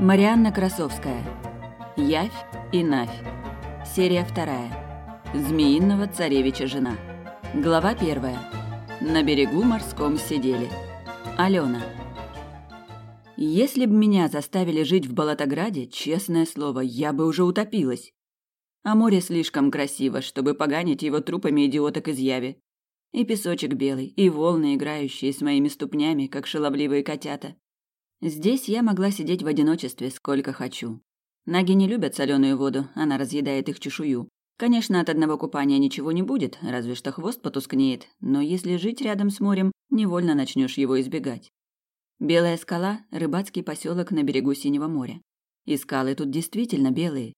Марианна Красовская. Явь и Навь. Серия вторая. Змеиного царевича жена. Глава первая. На берегу морском сидели. Алена. Если б меня заставили жить в Болотограде, честное слово, я бы уже утопилась. А море слишком красиво, чтобы поганить его трупами идиоток из Яви. И песочек белый, и волны, играющие с моими ступнями, как шаловливые котята. Здесь я могла сидеть в одиночестве сколько хочу. Наги не любят соленую воду, она разъедает их чешую. Конечно, от одного купания ничего не будет, разве что хвост потускнеет, но если жить рядом с морем, невольно начнешь его избегать. Белая скала – рыбацкий поселок на берегу Синего моря. И скалы тут действительно белые.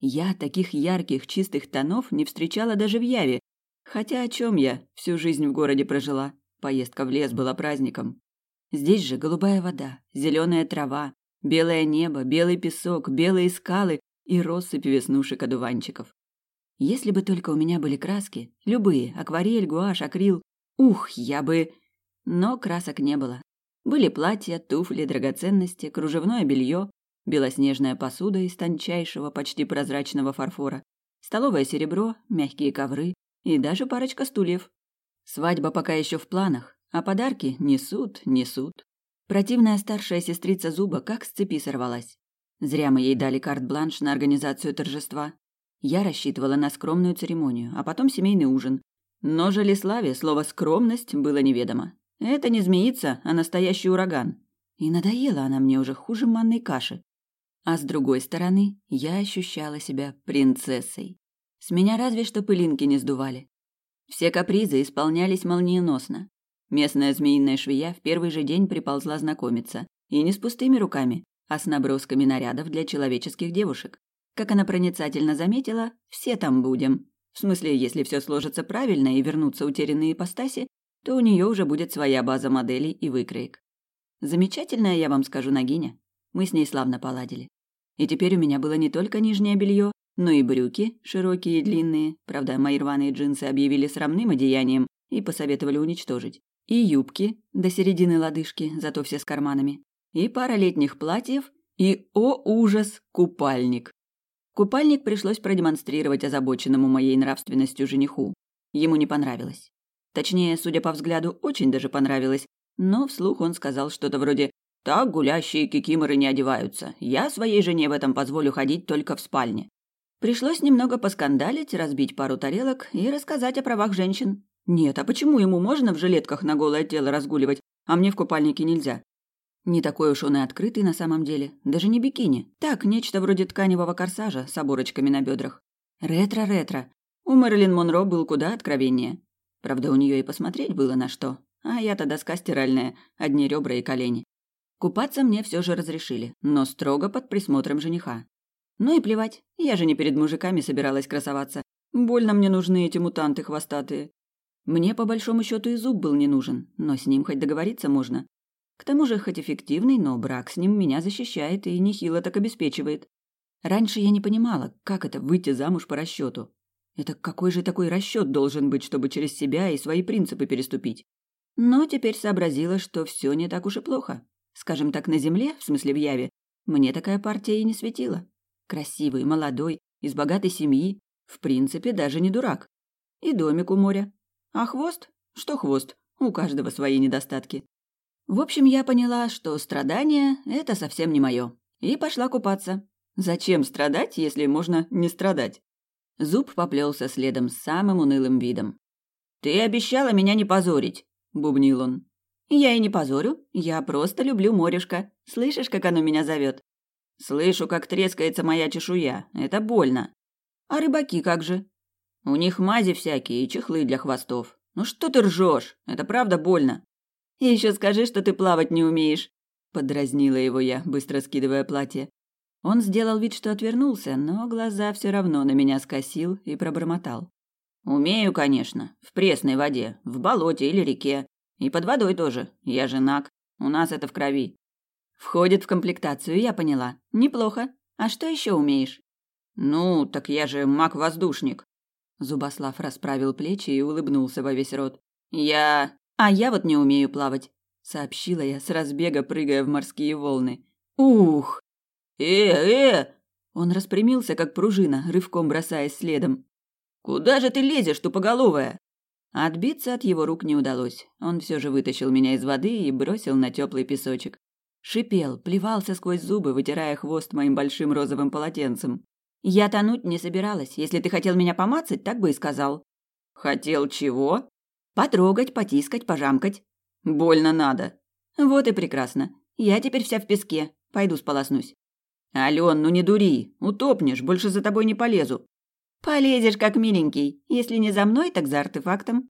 Я таких ярких, чистых тонов не встречала даже в Яве, хотя о чем я всю жизнь в городе прожила. Поездка в лес была праздником. Здесь же голубая вода, зеленая трава, белое небо, белый песок, белые скалы и россыпь веснушек-одуванчиков. Если бы только у меня были краски, любые, акварель, гуашь, акрил, ух, я бы... Но красок не было. Были платья, туфли, драгоценности, кружевное белье, белоснежная посуда из тончайшего, почти прозрачного фарфора, столовое серебро, мягкие ковры и даже парочка стульев. Свадьба пока еще в планах, а подарки несут, несут. Противная старшая сестрица Зуба как с цепи сорвалась. Зря мы ей дали карт-бланш на организацию торжества. Я рассчитывала на скромную церемонию, а потом семейный ужин. Но Желеславе слово «скромность» было неведомо. Это не змеица, а настоящий ураган. И надоела она мне уже хуже манной каши. А с другой стороны, я ощущала себя принцессой. С меня разве что пылинки не сдували. Все капризы исполнялись молниеносно. Местная змеиная швея в первый же день приползла знакомиться. И не с пустыми руками, а с набросками нарядов для человеческих девушек. Как она проницательно заметила, все там будем. В смысле, если все сложится правильно и вернутся утерянные ипостаси, то у нее уже будет своя база моделей и выкроек. Замечательная, я вам скажу, Нагиня. Мы с ней славно поладили. И теперь у меня было не только нижнее белье, но и брюки, широкие и длинные. Правда, мои рваные джинсы объявили срамным одеянием и посоветовали уничтожить и юбки до середины лодыжки, зато все с карманами, и пара летних платьев, и, о ужас, купальник. Купальник пришлось продемонстрировать озабоченному моей нравственностью жениху. Ему не понравилось. Точнее, судя по взгляду, очень даже понравилось, но вслух он сказал что-то вроде «Так гулящие кикиморы не одеваются. Я своей жене в этом позволю ходить только в спальне». Пришлось немного поскандалить, разбить пару тарелок и рассказать о правах женщин. Нет, а почему ему можно в жилетках на голое тело разгуливать, а мне в купальнике нельзя? Не такой уж он и открытый на самом деле, даже не бикини. Так, нечто вроде тканевого корсажа с оборочками на бедрах. Ретро-ретро. У Мэрилин Монро был куда откровеннее. Правда, у нее и посмотреть было на что. А я-то доска стиральная, одни ребра и колени. Купаться мне все же разрешили, но строго под присмотром жениха. Ну и плевать, я же не перед мужиками собиралась красоваться. Больно мне нужны эти мутанты хвостатые. Мне, по большому счету, и зуб был не нужен, но с ним хоть договориться можно. К тому же, хоть эффективный, но брак с ним меня защищает и нехило так обеспечивает. Раньше я не понимала, как это выйти замуж по расчету. Это какой же такой расчет должен быть, чтобы через себя и свои принципы переступить? Но теперь сообразила, что все не так уж и плохо. Скажем так, на земле, в смысле в Яве, мне такая партия и не светила. Красивый, молодой, из богатой семьи, в принципе, даже не дурак. И домик у моря, а хвост? Что хвост? У каждого свои недостатки. В общем, я поняла, что страдание – это совсем не мое. И пошла купаться. Зачем страдать, если можно не страдать? Зуб поплелся следом с самым унылым видом. «Ты обещала меня не позорить», – бубнил он. «Я и не позорю. Я просто люблю морешко. Слышишь, как оно меня зовет? «Слышу, как трескается моя чешуя. Это больно». «А рыбаки как же?» У них мази всякие и чехлы для хвостов. Ну что ты ржешь? Это правда больно. И еще скажи, что ты плавать не умеешь. Подразнила его я, быстро скидывая платье. Он сделал вид, что отвернулся, но глаза все равно на меня скосил и пробормотал. «Умею, конечно. В пресной воде, в болоте или реке. И под водой тоже. Я женак. У нас это в крови». «Входит в комплектацию, я поняла. Неплохо. А что еще умеешь?» «Ну, так я же маг-воздушник. Зубослав расправил плечи и улыбнулся во весь рот. Я... А я вот не умею плавать, сообщила я с разбега, прыгая в морские волны. Ух! «Э-э!» Он распрямился, как пружина, рывком бросаясь следом. «Куда же ты лезешь, тупоголовая?» Отбиться от его рук не удалось. Он все же вытащил меня из воды и бросил на теплый песочек. Шипел, плевался сквозь зубы, вытирая хвост моим большим розовым полотенцем. «Я тонуть не собиралась. Если ты хотел меня помацать, так бы и сказал». «Хотел чего?» «Потрогать, потискать, пожамкать». «Больно надо». «Вот и прекрасно. Я теперь вся в песке. Пойду сполоснусь». «Ален, ну не дури. Утопнешь, больше за тобой не полезу». «Полезешь, как миленький. Если не за мной, так за артефактом».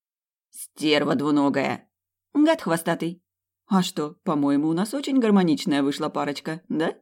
«Стерва двуногая». «Гад хвостатый». «А что, по-моему, у нас очень гармоничная вышла парочка, да?»